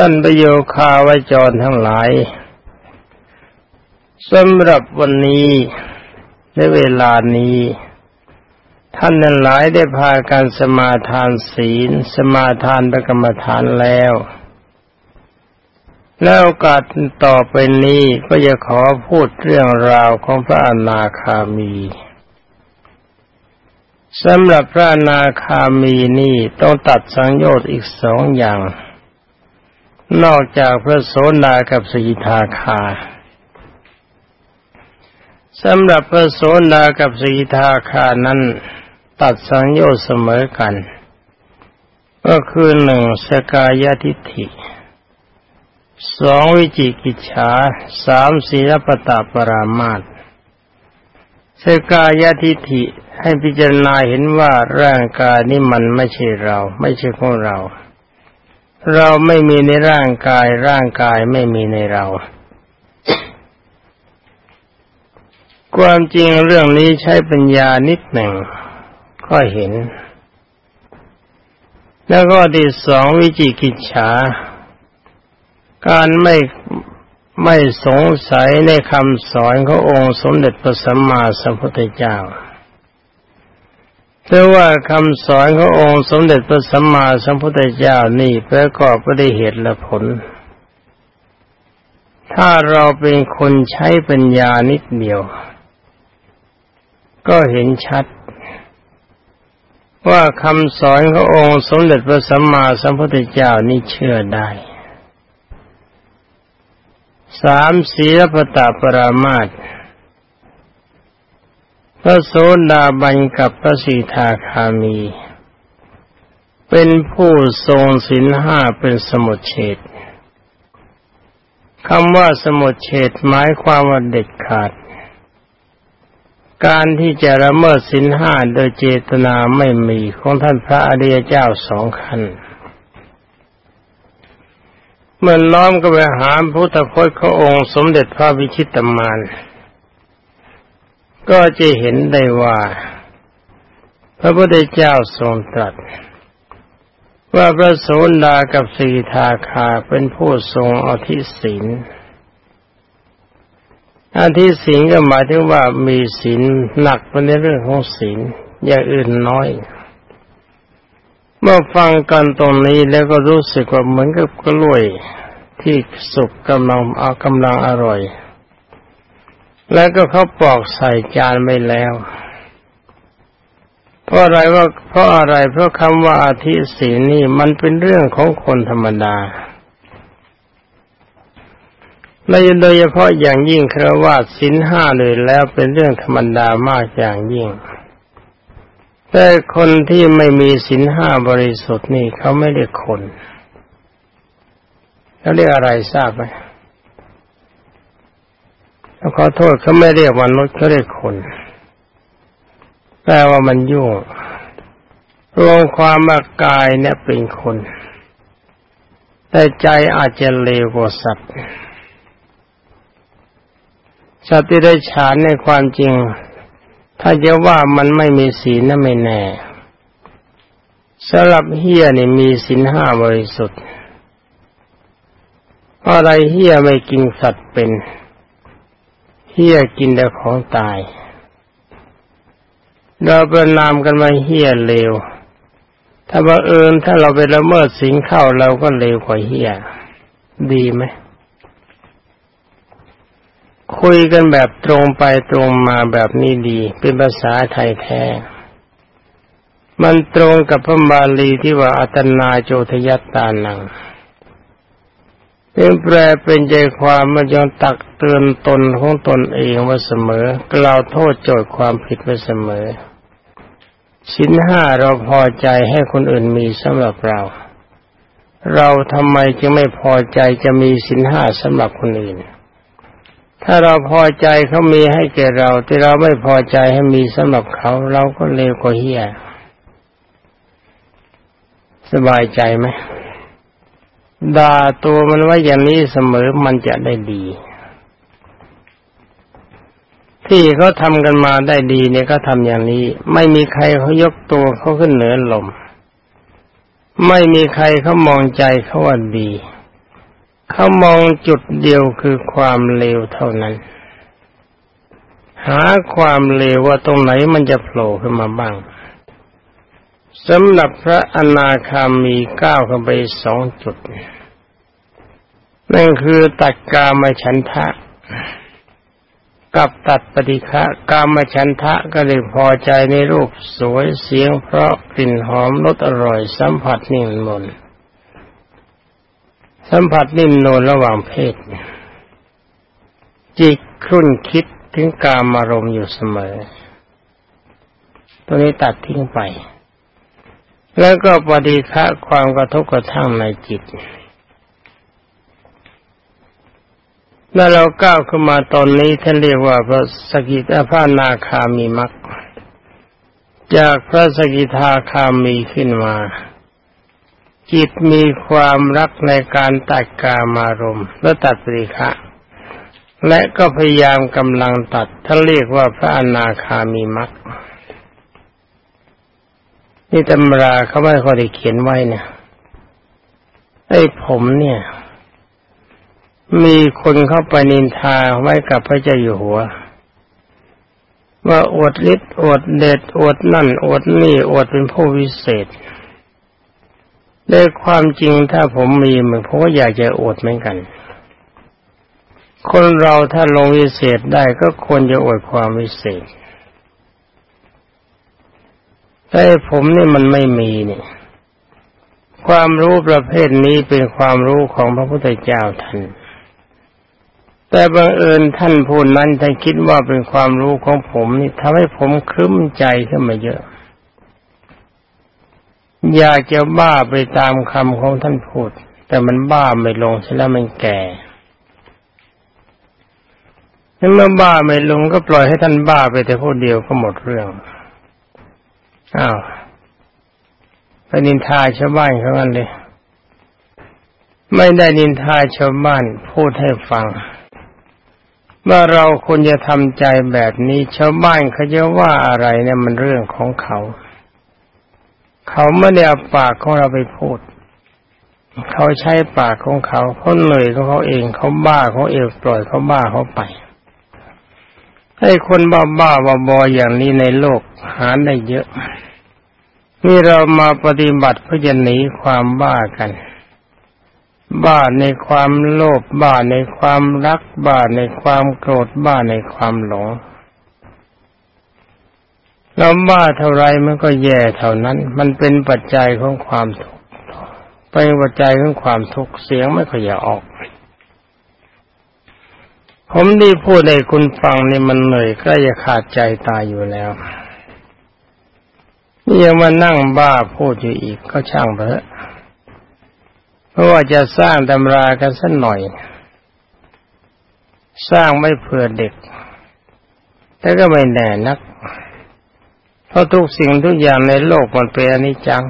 ท่านประโยคาวจรทั้งหลายสำหรับวันนี้ในเวลานี้ ท่านนั้นหลายได้พาการสมาทานศีล สมาทานประกรรมฐานแล้ว แล้วโอกาสต่อไปนี้ก็จะขอพูดเรื่องราวของพระอนาคามีสำหรับพระอนาคามีนี่ต้องตัดสังโยชน์อีกสองอย่าง นอกจากพระโสดากับสกิทาคาสำหรับพระโสดากับสกิทาคานั้นตัดสังโยชน์เสมอกัน ก็คือหนึ่งสกายทิฏฐิสองวิจิกิจฉาสามศีลปตาปรามาตสกายทิฏฐิให้พิจารณาเห็นว่าร่างกายนี้มันไม่ใช่เรา ไม่ใช่ของเรา เราไม่มีในร่างกาย ร่างกายไม่มีในเรา ความจริงเรื่องนี้ใช้ปัญญานิดหนึ่ง ก็เห็น แล้วก็ที่สองวิจิกิจฉา การไม่ไม่สงสัยในคำสอนขององค์สมเด็จพระสัมมาสัมพุทธเจ้า แต่ว่าคำสอนขององค์สมเด็จพระสัมมาสัมพุทธเจ้านี่ประกอบไปด้วยเหตุและผล ถ้าเราเป็นคนใช้ปัญญานิดเดียว ก็เห็นชัด ว่าคำสอนขององค์สมเด็จพระสัมมาสัมพุทธเจ้านี่เชื่อได้ สามศีลปตาปรามาต พระโสดาบันกับพระสีทาคามี เป็นผู้ทรงศีลห้าเป็นสมุทเฉดคำว่าสมุทเฉดหมายความว่าเด็ดขาด การที่จะละเมิดศีลห้าโดยเจตนาไม่มีของท่านพระอริยเจ้าสองขันเมื่อน้อมก็ไปหาพุทธคตขององค์สมเด็จพระวิชิตมาน ก็จะเห็นได้ว่า พระพุทธเจ้าทรงตรัส ว่าพระโสดากับสีทาคาเป็นผู้ทรงอธิศีลอธิศีลก็หมายถึงว่ามีศีลหนักไปในเรื่องของศีลอย่างอื่นน้อย เมื่อฟังกันตรงนี้แล้วก็รู้สึกว่าเหมือนกับกล้วยที่สุกกำลังเอากำลังอร่อย แล้วก็เขาปอกใส่จานไปแล้ว เพราะอะไรว่าเพราะอะไรเพราะคำว่าอาทิศีนี่มันเป็นเรื่องของคนธรรมดาและโดยเฉพาะอย่างยิ่งครว่าสินห้าเลยแล้วเป็นเรื่องธรรมดามากอย่างยิ่ง แต่คนที่ไม่มีสินห้าบริสุทธิ์นี่เขาไม่เรียกคนเขาเรียกอะไรทราบไหม ขอโทษเขาไม่เรียกมนุษย์เขาเรียกคนแปลว่ามันยุ่งรวมความมากายเนี่ยเป็นคน แต่ใจอาจจะเลวกว่าสัตว์สัตว์ที่ได้ฉานในความจริง ถ้าจะว่ามันไม่มีศีลนั่นไม่แน่สำหรับเฮียนี่มีศีลห้าบริสุทธิ์อะไรเฮียไม่กินสัตว์เป็น ฮี้ยกินแต่ของตาย เราประนามกันมาเฮี้ยเลว ถ้าบังเอิญถ้าเราไปละเมิดสิงเข้าเราก็เลวกว่าเฮี้ย ดีไหม คุยกันแบบตรงไปตรงมาแบบนี้ดี เป็นภาษาไทยแท้ มันตรงกับพระบาลีที่ว่าอัตนาโจทยัตตานัง นแปลเป็นใจความมันยังตักเตือนตนของตนเองว่าเสมอ กล่าวโทษโจทย์ความผิดไว้เสมอ ชิ้นห้าเราพอใจให้คนอื่นมีสำหรับเรา เราทำไมจึงไม่พอใจจะมีสินห้าสำหรับคนอื่น ถ้าเราพอใจเขามีให้แก่เรา แต่เราไม่พอใจให้มีสำหรับเขา เราก็เลวกว่าเฮียสบายใจไหม ด่าตัวมันไว้อย่างนี้เสมอมันจะได้ดี ที่เขาทำกันมาได้ดีเนี่ยก็ทำอย่างนี้ ไม่มีใครเขายกตัวเขาขึ้นเหนือลม ไม่มีใครเขามองใจเขาว่าดี เขามองจุดเดียวคือความเลวเท่านั้น หาความเลวว่าตรงไหนมันจะโผล่ขึ้นมาบ้าง สำหรับพระอนาคามีก้าวเข้าไปสองจุด นั่นคือตัดกามฉันทะ กับตัดปฏิฆะกามฉันทะก็เลยพอใจในรูปสวยเสียงเพราะกลิ่นหอมรสอร่อยสัมผัสนิ่มนวลสัมผัสนิ่มนวลระหว่างเพศ จิตครุ่นคิดถึงกามอารมณ์อยู่เสมอ ตัวนี้ตัดทิ้งไป แล้วก็ปฏิฆะความกระทบกระทั่งในจิตเมื่อเราก้าวขึ้นมาตอนนี้ท่านเรียกว่าพระสกิทาพระนาคามีมักจากพระสกิทาคามีขึ้นมา จิตมีความรักในการตัดกามารมและตัดปริฆะและก็พยายามกำลังตัดท่านเรียกว่าพระอนาคามีมัก นี่ตำราเขาไม่ค่อยได้เขียนไว้เนี่ยไอ้ผมเนี่ย มีคนเข้าไปนินทาไว้กับพระเจ้าอยู่หัว ว่าอวดฤทธิ์อวดเดชอวดนั่นอวดนี่อวดเป็นผู้วิเศษในความจริงถ้าผมมีเหมือนผมก็อยากจะอวดเหมือนกัน คนเราถ้าลงวิเศษได้ก็ควรจะอวดความวิเศษ แต่ผมนี่มันไม่มีเนี่ย ความรู้ประเภทนี้เป็นความรู้ของพระพุทธเจ้าท่านแต่บังเอิญท่านผู้นั้นท่านคิดว่าเป็นความรู้ของผมนี่ทำให้ผมครึ้มใจขึ้นมาเยอะ อยากจะบ้าไปตามคำของท่านพูด แต่มันบ้าไม่ลงใช่แล้วมันแก่เมื่อบ้าไม่ลงก็ปล่อยให้ท่านบ้าไปแต่คนเดียวก็หมดเรื่อง อ้าวไปนินทาชาวบ้านเขากันเลย ไม่ได้นินทาชาวบ้านพูดให้ฟัง ว่าเราควรจะทำใจแบบนี้ชาวบ้านเขาจะว่าอะไรเนี่ยมันเรื่องของเขา เขาไม่ได้เอาปากของเราไปพูด เขาใช้ปากของเขาเขาเหนื่อยของเขาเองเขาบ้าเขาเองปล่อยเขาบ้าเขาไป ให้คนบ้าบ้าบาบออย่างนี้ในโลกหาได้เยอะ นี่เรามาปฏิบัติเพื่อจะหนีความบ้ากัน บ้าในความโลภบ้าในความรัก บ้าในความโกรธบ้าในความหลงเราบ้าเท่าไรมันก็แย่เท่านั้น มันเป็นปัจจัยของความทุกข์เป็นปัจจัยของความทุกข์เสียงไม่ค่อยอยากออก ผมดีพูดให้คุณฟังนี่มันเหนื่อยก็จะขาดใจตายอยู่แล้วนี่ยังมานั่งบ้าพูดอยู่อีกก็ช่างเถอะเพราะว่าจะสร้างตำรากันสักหน่อย สร้างไม่เผื่อเด็ก แต่ก็ไม่แน่นัก เพราะทุกสิ่งทุกอย่างในโลกมันเป็นอนิจจัง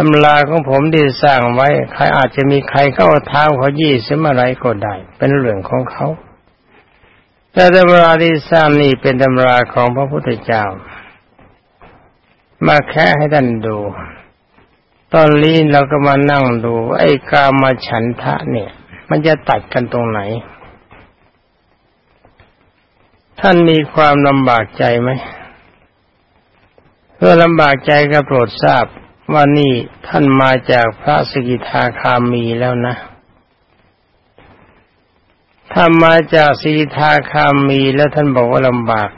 ตำราของผมที่สร้างไว้ ใครอาจจะมีใครเข้าเท้าเขายี่สิบอะไรก็ได้ เป็นเรื่องของเขาแต่ตำราที่สร้างนี่เป็นตำราของพระพุทธเจ้า มาแค่ให้ท่านดู ตอนนี้เราก็มานั่งดู ไอ้กามาฉันทะเนี่ย มันจะตัดกันตรงไหน ท่านมีความลำบากใจไหมเพื่อลำบากใจก็โปรดทราบ ว่านี่ท่านมาจากพระสกิทาคามีแล้วนะ ถ้ามาจากสกิทาคามีแล้วท่านบอกว่าลำบาก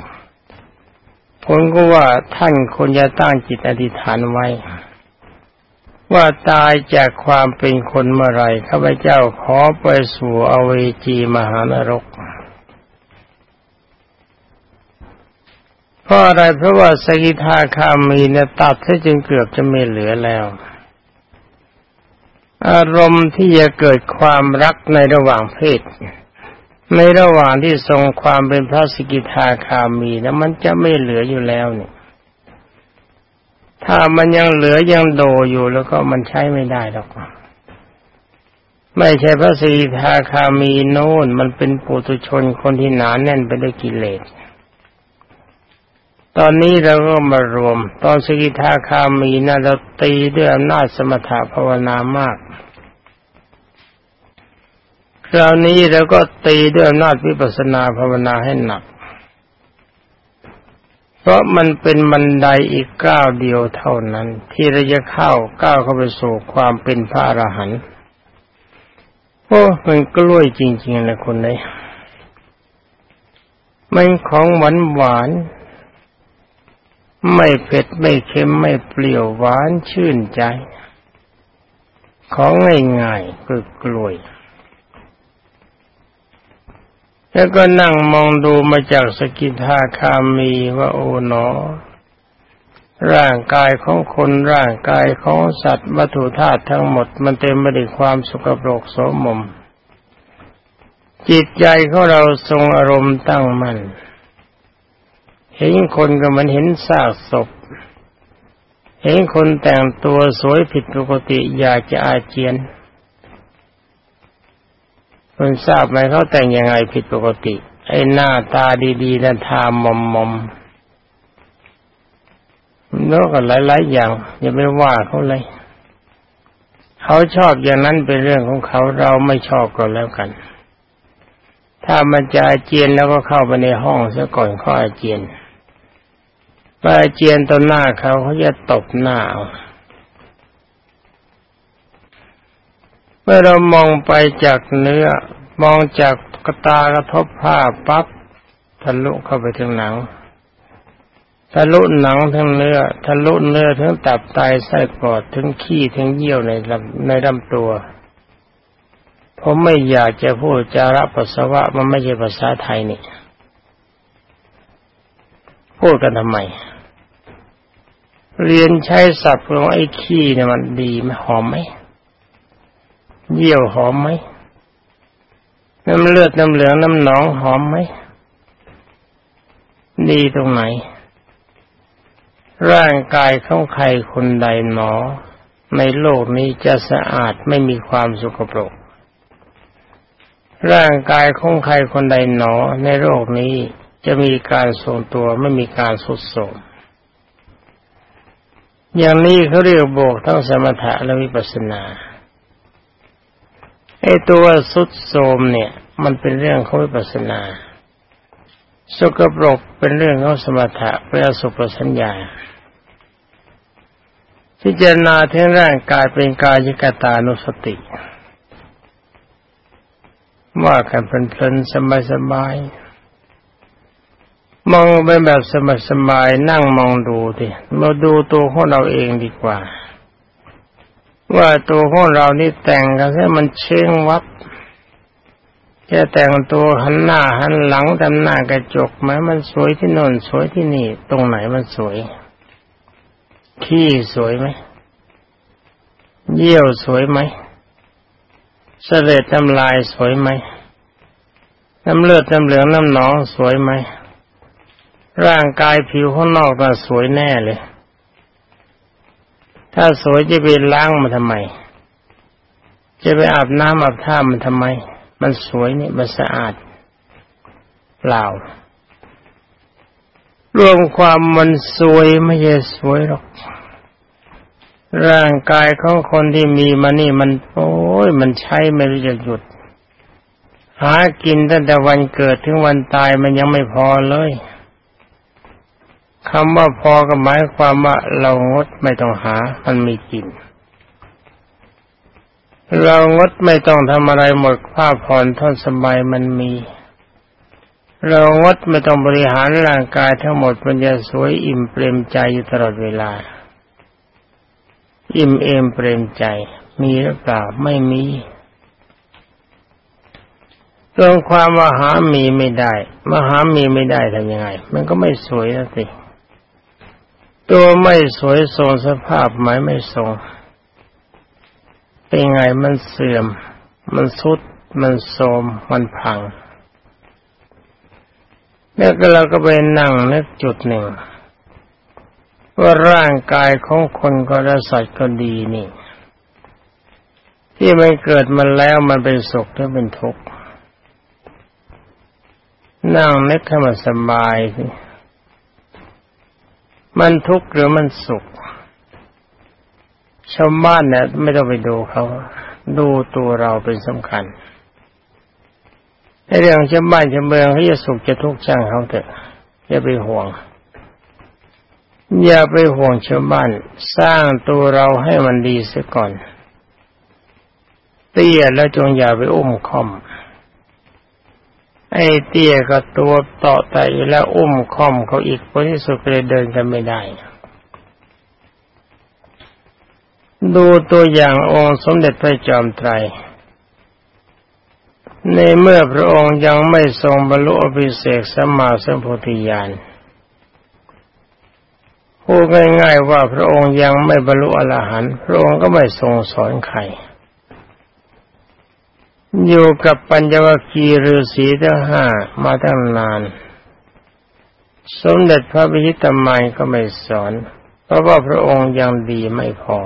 ผมก็ว่าท่านควรจะตั้งจิตอธิษฐานไว้ ว่าตายจากความเป็นคนเมื่อไรข้าพเจ้าขอไปสู่อเวจีมหานรกพ ราะอะไรเพราะว่าสกิทาคามีเนี่ยตัดให้จึงเกือบจะไม่เหลือแล้ว อารมณ์ที่จะเกิดความรักในระหว่างเพศ ในระหว่างที่ทรงความเป็นพระสกิทาคามีนะมันจะไม่เหลืออยู่แล้วเนี่ย ถ้ามันยังเหลือยังโดอยู่แล้วก็มันใช้ไม่ได้หรอกไม่ใช่พระสกิทาคามีโน่นมันเป็นปุถุชนคนที่หนานแน่นไปด้วยกิเลส ตอนนี้เราก็มารวม ตอนสกิทาคามีนะเราตีด้วยอำนาจสมถะภาวนามาก คราวนี้เราก็ตีด้วยอำนาจวิปัสสนาภาวนาให้หนัก เพราะมันเป็นบันไดอีกก้าวเดียวเท่านั้น ที่เราจะเข้าก้าวเข้าไปสู่ความเป็นพระอรหันต์โอ้มันกล้วยจริงๆนะคนนี้มันของหวานหวาน ไม่เผ็ดไม่เค็มไม่เปรี้ยวหวานชื่นใจ ของง่ายๆคือกล้วย แล้วก็นั่งมองดูมาจากสกิทาคามีว่าโอ๋หนอ ร่างกายของคนร่างกายของสัตว์วัตถุธาตุทั้งหมดมันเต็มไปด้วยความสกปรกโสมม จิตใจของเราทรงอารมณ์ตั้งมัน่น เห็นคนก็มันเห็นซากศพ เห็นคนแต่งตัวสวยผิดปกติอยากจะอาเจียนคุณทราบไหมเขาแต่งยังไงผิดปกติ ไอ้หน้าตาดีๆนั่นทามอมมอมแล้วก็หลายๆอย่าง อย่าไปว่าเขาเลย เขาชอบอย่างนั้นเป็นเรื่องของเขาเราไม่ชอบก็แล้วกัน ถ้ามันจะอาเจียนแล้วก็เข้าไปในห้องซะก่อนเขาอาเจียน ไปอาเจียนตอหน้าเขาเขาจะตบหน้าเมื่อเรามองไปจากเนื้อ มองจากกระตากระทบผ้าปั๊บทะลุเข้าไปถึงหนังทะลุหนังทั้งเนื้อทะลุเนื้อทั้งตับไตไส้ปอดถึงขี้ถึงเยี่ยวในลำในลำตัวผมไม่อยากจะพูดจาระปัสสาวะมันไม่ใช่ภาษาไทยนี่พูดกันทำไม เรียนใช้ศัพท์ของไอ้ขี้เนี่ยมันดีไหมหอมไหมเยี่ยวหอมไหมน้ำเลือดน้ำเหลืองน้ำหนองหอมไหมดีตรงไหน ร่างกายของใครคนใดหนอ ในโลกนี้จะสะอาดไม่มีความสกปรก ร่างกายของใครคนใดหนอ ในโลกนี้จะมีการทรงตัวไม่มีการสุดโทรม อย่างนี้เขาเรียกโบกทั้งสมถะและวิปัสสนาไอ้ตัวสุดโทมเนี่ย มันเป็นเรื่องของวิปัสนาสกปรกเป็นเรื่องของสมถะเป็นอสุปสัญญาพิจารณาทั้งร่างกายเป็นกายกตานุสติว่ากันเพลินๆสบายๆ มองไปแบบสบายๆนั่งมองดูดิมาดูตัวของเราเองดีกว่า ว่าตัวของเรานี่แต่งกันให้มันเชื่องวับจะแต่งตัวหันหน้าหันหลังทำหน้ากระจกไหมมันสวยที่นนสวยที่นี่ ตรงไหนมันสวย ขี้สวยไหมเยี่ยวสวยไหมเสลดน้ำลายสวยไหมน้ำเลือดน้ำเหลืองน้ำหนองสวยไหม ร่างกายผิวข้างนอกก็สวยแน่เลย ถ้าสวยจะไปล้างมันทำไม จะไปอาบน้ำอาบท่ามันทำไม มันสวยนี่มันสะอาด เปล่า รวมความมันสวยไม่ใช่สวยหรอก ร่างกายของคนที่มีมานี่มัน โอ้ยมันใช้ไม่รู้จะหยุดหากินตั้งแต่วันเกิดถึงวันตายมันยังไม่พอเลย คำว่าพอก็หมายความว่าเรางดไม่ต้องหา มันมีกิน เรางดไม่ต้องทำอะไรหมดผ้าผ่อนท่อนสบายมันมี เรางดไม่ต้องบริหารร่างกายทั้งหมดมันจะสวยอิ่มเปรมใจอยู่ตลอดเวลา อิ่มเอมเปรมใจ มีหรือเปล่าไม่มีเรื่องความมหามีไม่ได้ มหามีไม่ได้ทำยังไง มันก็ไม่สวยนะสิ ตัวไม่สวยทรงสภาพหมายไม่ทรง เป็นไงมันเสื่อม มันสุด มันโทมมันพังแล้วก็เราก็ไปนั่งนึกจุดหนึ่ง ว่าร่างกายของคนก็และสัตว์ก็ดีนี่ ที่มันเกิดมาแล้วมันเป็นสุขหรือเป็นทุกข์นั่งนึกให้มันสบายสิ มันทุกข์หรือมันสุข ชาวบ้านเนี่ยไม่ต้องไปดูเขาดูตัวเราเป็นสำคัญในเรื่องชาวบ้านชาวเมืองเขาจะสุขจะทุกข์ช่างเขาเถอะอย่าไปห่วง อย่าไปห่วงชาวบ้านสร้างตัวเราให้มันดีเสียก่อนเตี้ยแล้วจงอย่าไปอุ้มคอม ไอ้เตี้ยก็ตัวต่อไตแล้วอุ้มคอมเขาอีกคนที่สุดเลยเดินกันไม่ได้ ดูตัวอย่างองค์สมเด็จพระจอมไตร ในเมื่อพระองค์ยังไม่ทรงบรรลุอภิเศกสมมาสัมโพธิญาณพูดง่ายๆว่าพระองค์ยังไม่บรรลุอรหันต์พระองค์ก็ไม่ทรงสอนใคร อยู่กับปัญจวัคคีฤาษีทั้งห้ามาตั้งนาน สมเด็จพระพิชิตมัยก็ไม่สอน เพราะว่าพระองค์ยังดีไม่พอ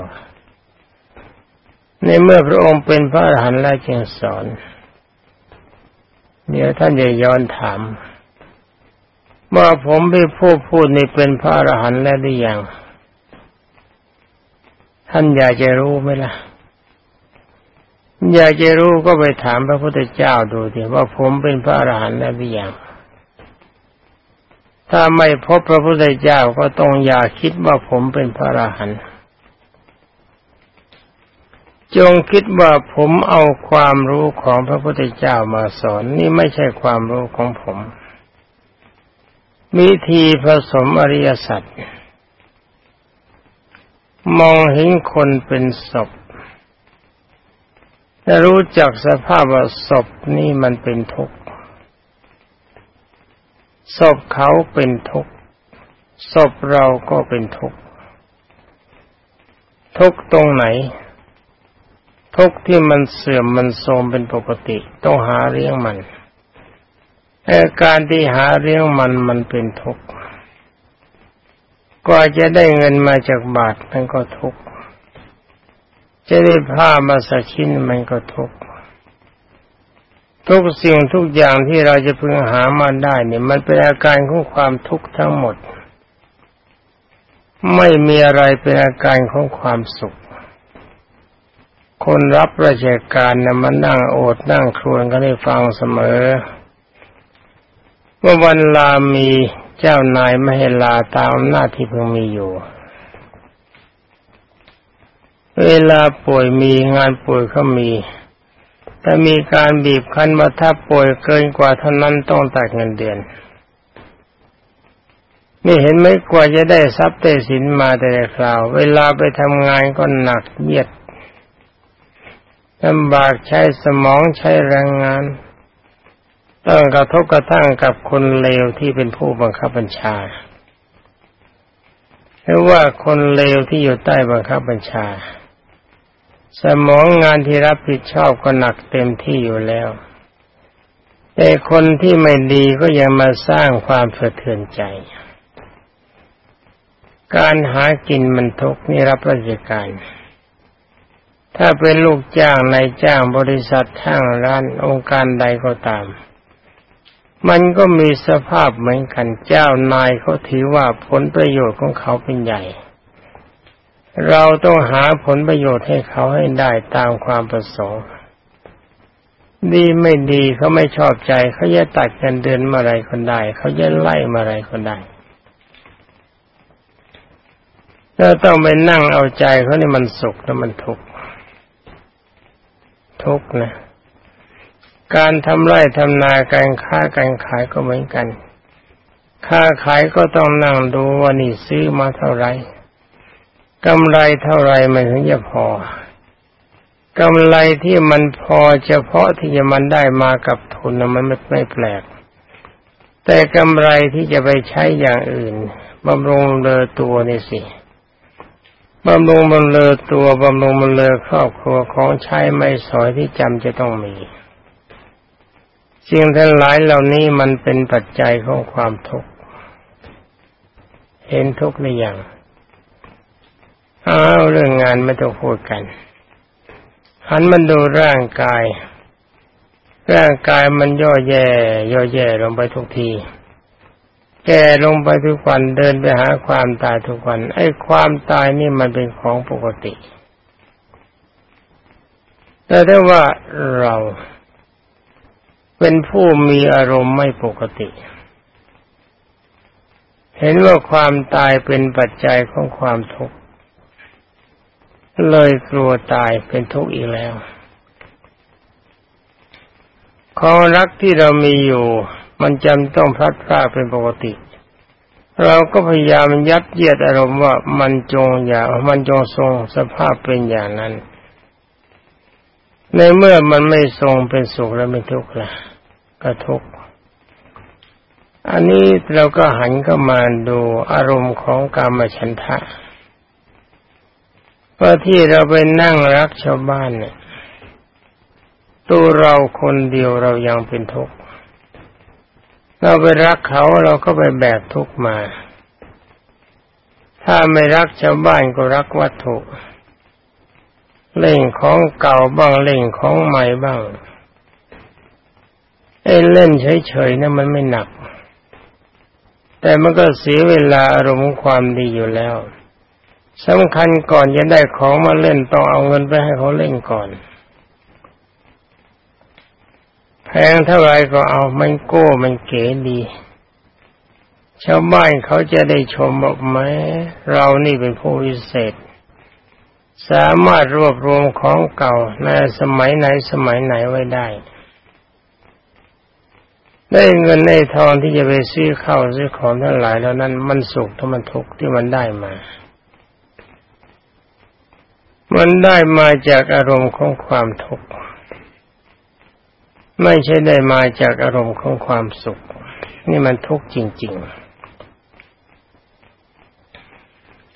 ในเมื่อพระองค์เป็นพระอรหันต์แล้วจึงสอนเดี๋ยวท่านจะย้อนถาม ว่าผมไปพูดพูดนี่เป็นพระอรหันต์แล้วหรือยัง ท่านอยากจะรู้ไหมล่ะ อยากจะรู้ก็ไปถามพระพุทธเจ้าดูทีว่าผมเป็นพระอรหันต์แล้วหรือยังถ้าไม่พบพระพุทธเจ้าก็ต้องอย่าคิดว่าผมเป็นพระอรหันต์จงคิดว่าผมเอาความรู้ของพระพุทธเจ้ามาสอนนี่ไม่ใช่ความรู้ของผมวิธีผสมอริยสัจมองเห็นคนเป็นศพ ถ้ารู้จักสภาพว่าศพนี่มันเป็นทุกข์ศพเขาเป็นทุกข์ศพเราก็เป็นทุกข์ทุกตรงไหน ทุกที่มันเสื่อมมันโทรมเป็นปกติ ต้องหาเลี้ยงมันแต่การที่หาเลี้ยงมันมันเป็นทุกข์กว่าจะได้เงินมาจากบาทมันก็ทุกข์ จะได้ผ้ามาสักชิ้นมันก็ทุกทุกสิ่งทุกอย่างที่เราจะพึงหามาได้เนี่ย มันเป็นอาการของความทุกข์ทั้งหมด ไม่มีอะไรเป็นอาการของความสุข คนรับราชการนะมันนั่งโอดนั่งครวญกันให้ฟังเสมอว่าวันลามีเจ้านายไม่ให้ลาตามหน้าที่เพิ่งมีอยู่ เวลาป่วยมีงานป่วยเขามี แต่มีการบีบคั้นมาถ้าป่วยเกินกว่าเท่านั้นต้องตัดเงินเดือน นี่เห็นไหมกว่าจะได้ทรัพย์ได้สินมาแต่คราว เวลาไปทำงานก็หนักเยียดลำบากใช้สมองใช้แรงงาน ต้องกระทบกระทั่งกับคนเลวที่เป็นผู้บังคับบัญชาหรือว่าคนเลวที่อยู่ใต้บังคับบัญชา สมองงานที่รับผิดชอบก็หนักเต็มที่อยู่แล้ว แต่คนที่ไม่ดีก็ยังมาสร้างความสะเทือนใจ การหากินมันทุกนี่รับราชการ ถ้าเป็นลูกจ้างนายจ้างบริษัททางร้านองค์การใดก็ตาม มันก็มีสภาพเหมือนกันเจ้านายเขาถือว่าผลประโยชน์ของเขาเป็นใหญ่ เราต้องหาผลประโยชน์ให้เขาให้ได้ตามความประสงค์ดีไม่ดีเขาไม่ชอบใจเขาจะตัดเงินเดือนมื่อไรคนได้เขาจะไล่มื่อไรคนได้เราต้องไปนั่งเอาใจเขานี่มันสุขแล้วมันทุกข์ทุกข์นะ การทำไร่ทำนาการค้าการขายก็เหมือนกัน ค้าขายก็ต้องนั่งดูว่านี่ซื้อมาเท่าไหร่ กำไรเท่าไรมันถึงจะพอกำไรที่มันพอเฉพาะที่จะมันได้มากับทุนมันไม่ไม่แปลก แต่กำไรที่จะไปใช้อย่างอื่นบำรุงเลอตัวนี่สิบำรุงบำเลอตัวบำรุงบำเลอครอบครัวของใช้ไม่สอยที่จำจะต้องมีสิ่งทั้งหลายเหล่านี้มันเป็นปัจจัยของความทุกข์เห็นทุกข์หรือยัง เอาเรื่องงานไม่ต้องพูดกันหันมันดูร่างกาย ร่างกายมันย่อแย่ย่อแย่ลงไปทุกทีแก่ลงไปทุกวันเดินไปหาความตายทุกวัน ไอ้ความตายนี่มันเป็นของปกติ แต่ถ้าว่าเราเเป็นผู้มีอารมณ์ไม่ปกติ เห็นว่าความตายเป็นปัจจัยของความทุกข์ เลยกลัวตายเป็นทุกข์อีกแล้วของรักที่เรามีอยู่ มันจำต้องพลัดพรากเป็นปกติ เราก็พยายามยัดเยียดอารมณ์ว่ามันจงอย่ามันจงทรงสภาพเป็นอย่างนั้น ในเมื่อมันไม่ทรงเป็นสุขแล้วไม่ทุกข์ละก็ทุกข์อันนี้เราก็หันเข้ามาดูอารมณ์ของกามฉันทะ ว่าที่เราไปนั่งรักชาวบ้านเนี่ยตัวเราคนเดียวเรายังเป็นทุกข์เราไปรักเขาเราก็ไปแบกทุกข์มา ถ้าไม่รักชาวบ้านก็รักวัตถุ เล่งของเก่าบ้างเล่งของใหม่บ้างไอ้เล่นเฉยๆนะมันไม่หนัก แต่มันก็เสียเวลาอารมณ์ความดีอยู่แล้ว สำคัญก่อนจะได้ของมาเล่นต้องเอาเงินไปให้เขาเล่นก่อน แพงเท่าไรก็เอามันโก้มันเก๋ดี ชาวบ้านเขาจะได้ชมบอกไหมเรานี่เป็นผู้วิเศษ สามารถรวบรวมของเก่าในสมัยไหนสมัยไหนไว้ได้ ได้เงินในทองที่จะไปซื้อข้าวซื้อของทั้งหลายแล้วนั้นมันสุขทั้งมันทุกข์ที่มันได้มา มันได้มาจากอารมณ์ของความทุกข์ไม่ใช่ได้มาจากอารมณ์ของความสุข นี่มันทุกข์จริง ๆ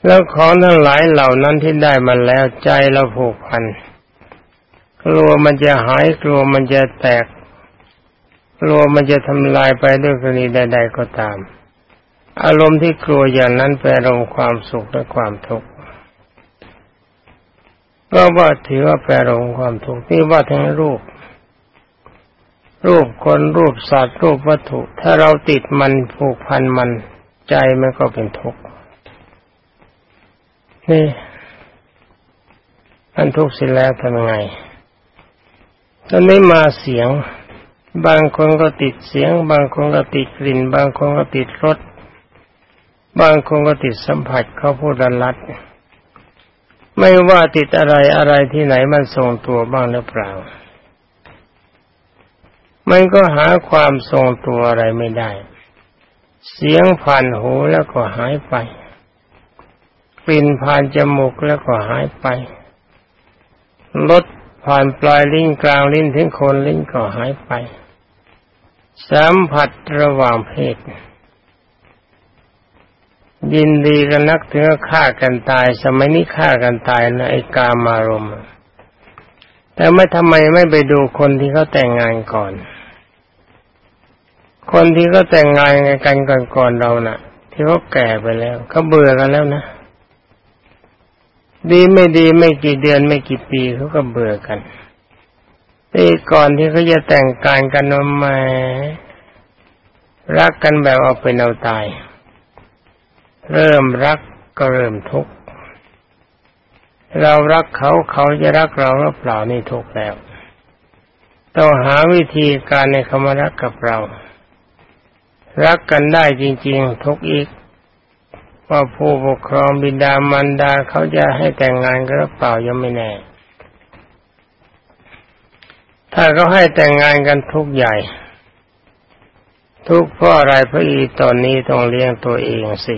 แล้วของทั้งหลายเหล่านั้นที่ได้มาแล้วใจเราผูกพัน กลัวมันจะหายกลัวมันจะแตก กลัวมันจะทำลายไปด้วยกรณีใด ๆก็ตาม อารมณ์ที่กลัวอย่างนั้นเป็นอารมณ์ความสุขและความทุกข์ ก็ว่าถือว่าแปรอารมณ์ความทุกที่ว่าทั้งรูป รูปคนรูปสัตว์รูปวัตถุ ถ้าเราติดมันผูกพันมันใจมันก็เป็นทุกข์นี่มันทุกข์เสิแล้วทำยังไงตอนนี้มาเสียง บางคนก็ติดเสียง บางคนก็ติดกลิ่น บางคนก็ติดรสบางคนก็ติดสัมผัสเขาพูดรัด ไม่ว่าติดอะไรอะไรที่ไหนมันทรงตัวบ้างหรือเปล่า มันก็หาความทรงตัวอะไรไม่ได้ เสียงผ่านหูแล้วก็หายไป กลิ่นผ่านจมูกแล้วก็หายไป รสผ่านปลายลิ้นกลางลิ้นถึงโคนลิ้นก็หายไป สัมผัสระหว่างเพศ ยินดีกันนักถึงฆ่ากันตาย สมัยนี้ฆ่ากันตายนะไอ้กามารมแต่ไม่ทำไมไม่ไปดูคนที่เขาแต่งงานก่อน คนที่เขาแต่งงานกันก่อนๆเรานะ่ะ ที่เขาแก่ไปแล้วเขาเบื่อกันแล้วนะดีไม่ดีไม่กี่เดือนไม่กี่ปีเขาก็เบื่อกันตีก่อนที่เขาจะแต่งการกันมารักกันแบบเอาเป็นเอาตาย เริ่มรักก็เริ่มทุกข์เรารักเขาเขาจะรักเราหรือเปล่านี่ทุกข์แล้ว ต้องหาวิธีการในคำรักกับเรา รักกันได้จริง ๆ ทุกอีก ว่าผู้ปกครองบิดามารดาเขาจะให้แต่งงานกันหรือเปล่ายังไม่แน่ ถ้าเขาให้แต่งงานกันทุกใหญ่ทุกเพราะอะไรพระอีตอนนี้ต้องเลี้ยงตัวเองสิ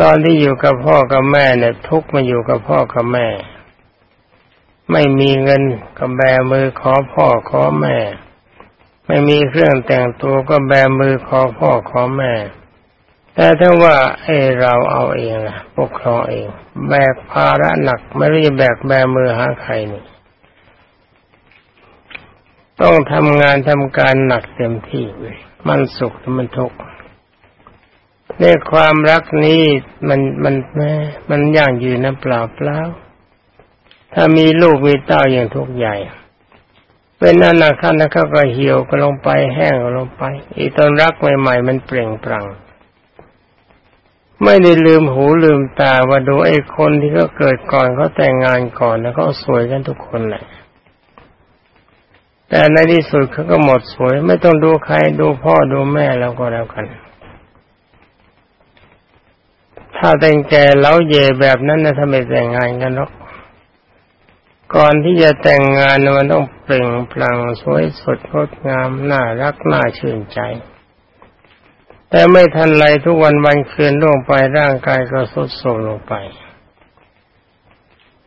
ตอนที่อยู่กับพ่อกับแม่เนี่ย ทุกมาอยู่กับพ่อกับแม่ ไม่มีเงินก็แบมือขอพ่อขอแม่ ไม่มีเครื่องแต่งตัวก็แบมือขอพ่อขอแม่ แต่ถ้าว่าไอ้เราเอาเองล่ะปกครองเอง แบกภาระหนักไม่รู้จะแบกแบมือหาใครนี่ต้องทำงานทำการหนักเต็มที่มันสุขมันทุกข์ ในความรักนี้มันมันแม่มันย่างยืนนะเปล่าเปล่าถ้ามีลูกมีเต้าอย่างทุกใหญ่ เป็นอนาคตนะเขาก็เหี่ยวก็ลงไปแห้งก็ลงไป อีตอนรักใหม่ๆมันเปล่งปลั่งไม่ได้ลืมหูลืมตาว่าดูไอ้คนที่เขาเกิดก่อนเขาแต่งงานก่อนแล้วเขาสวยกันทุกคนแหละ แต่ในที่สุดเขาก็หมดสวย ไม่ต้องดูใครดูพ่อดูแม่แล้วก็แล้วกัน ถ้าแต่งแก่เล้าเย่แบบนั้นนะถ้าไมแต่งงานกันหรอกก่อนที่จะแต่งงานมันต้องเปล่งพลังสวยสดงดงามน่ารักน่าชื่นใจ แต่ไม่ทันไรทุกวันวันคืนล่วงไปร่างกายก็สุดโทรมลงไป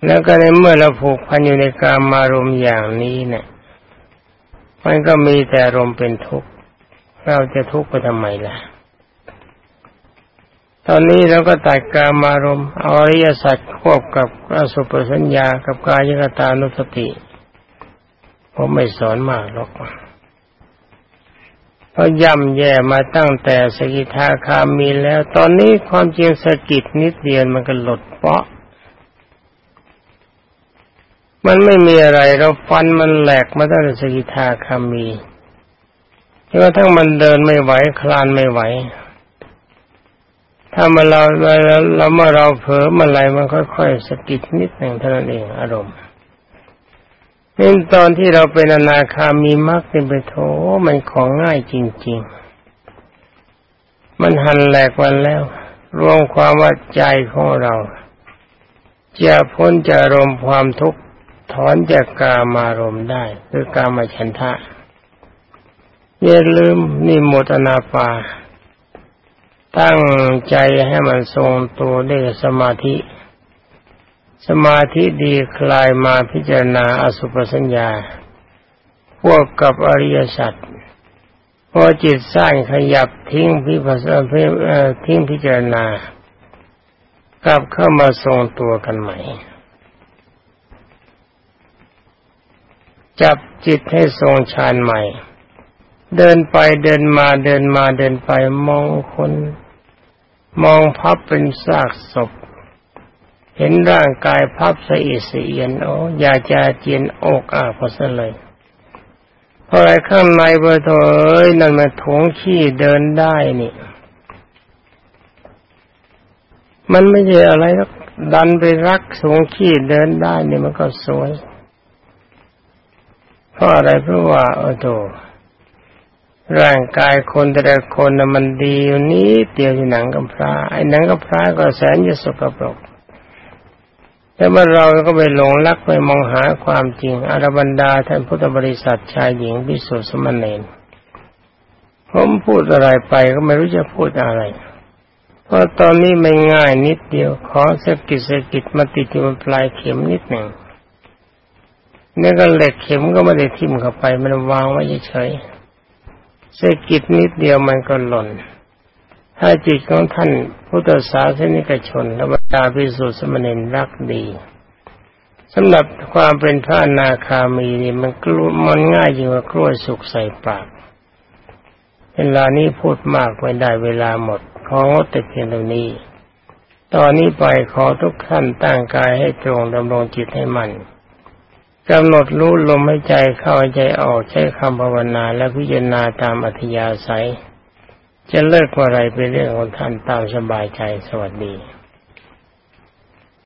แล้วก็ในเมื่อเราผูกพันอยู่ในการมารมอย่างนี้เนี่ยมันก็มีแต่รมเป็นทุกข์ เราจะทุกข์ไปทำไมล่ะ ตอนนี้เราก็ตัดการมารมเอาอริยสัจควบกับอสุปสัญญากับกายกตานุสติผมไม่สอนมากหรอกเพราะย่ำแย่มาตั้งแต่สกิทาคามีแล้ว ตอนนี้ความจริงสกิดนิดเดียวมันก็หลดเปาะ มันไม่มีอะไรเราฟันมันแหลกมาตั้งแต่สกิทาคามีจนกระทั่งมันเดินไม่ไหวคลานไม่ไหว ถ้ามาเราเราเมื่อเราเผลอเมื่อไรมันค่อยๆสะกิดนิดหนึ่งเท่านั้นเองอารมณ์นี่ตอนที่เราเป็นอนาคามีมรรคเป็นไปโถมันของง่ายจริง ๆ มันหันแหลกวันแล้ว รวมความว่าใจของเราจะพ้นจากรมความทุกข์ถอนจากกามารมณ์ได้ คือกามฉันทะอย่าลืมนี่โมตนาปา ตั้งใจให้มันทรงตัวด้วยสมาธิ สมาธิดีคลายมาพิจารณาอสุปสัญญา พวกกับอริยสัจพอจิตสร้างขยับทิ้งพิปัสสนาทิ้งพิจารณา กลับเข้ามาทรงตัวกันใหม่ จับจิตให้ทรงฌานใหม่ เดินไปเดินมาเดินมาเดินไปมองคน มองพับเป็นซากศพ เห็นร่างกายพับสะอิดสะเอียนโอ้อยากจะเจียนอกอาพอซะเลยเพราะอะไรข้างในเบอร์โถเอ้ยนั่นมันถงขี้เดินได้นี่ มันไม่ใช่อะไรหรอกดันไปรักสงขี้เดินได้นี่มันก็สวยเพราะอะไรเพราะว่าโอ้โถ ร่างกายคนแต่ละคนนะมันดีอยู่นี้เดียวที่หนังกับพระไอ้หนังกับพระก็แสนจะสกปรกแต่เมื่อเราก็ไปหลงรักไปมองหาความจริงอารบันดาท่านพุทธบริษัทชายหญิงพิสุทธิสมณเณรผมพูดอะไรไปก็ไม่รู้จะพูดอะไร เพราะตอนนี้ไม่ง่ายนิดเดียวขอสกิดสกิดมาติดอยู่บนปลายเข็มนิดหนึ่งนี่ก็เหล็กเข็มก็ไม่ได้ทิ่มเข้าไป มันวางไว้เฉย สกิดนิดเดียวมันก็หล่น ถ้าจิตของท่านพุทธศาสนิกชนและบรรดาพิสุทธิสมณีรักดีสำหรับความเป็นพระนาคามีนี่มันกลุ้มันง่ายยิ่งกว่ากล้วยสุกใส่ปาก เวลานี้พูดมากไม่ได้เวลาหมด ของดแต่เพียงเท่านี้ ตอนนี้ไปขอทุกท่านตั้งกายให้ตรงดำรงจิตให้มัน่น กำหนดรู้ลมหายใจเข้าใจออกใช้คำภาวนาและพิจารณาตามอัธยาศัย จะเลิกอะไรเป็นเรื่องของท่านตามสบายใจสวัสดี